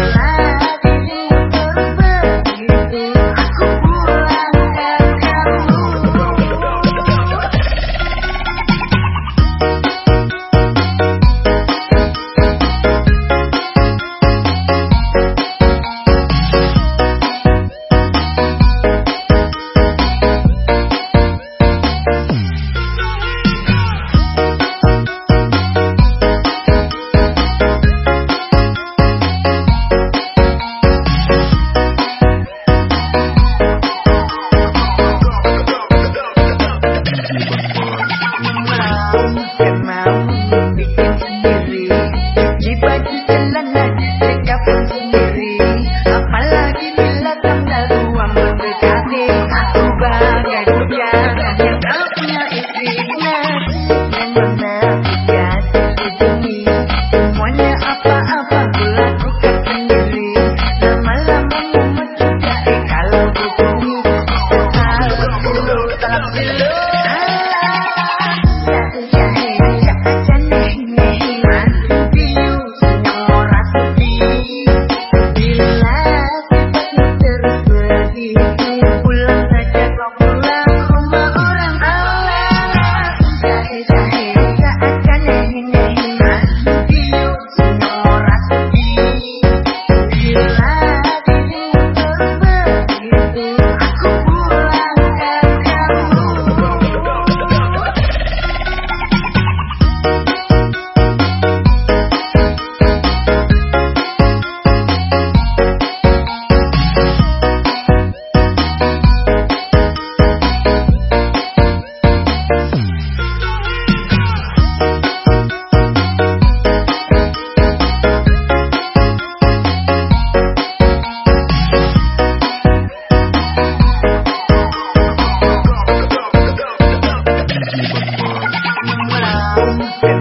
Bye. love, la la la. Thank you.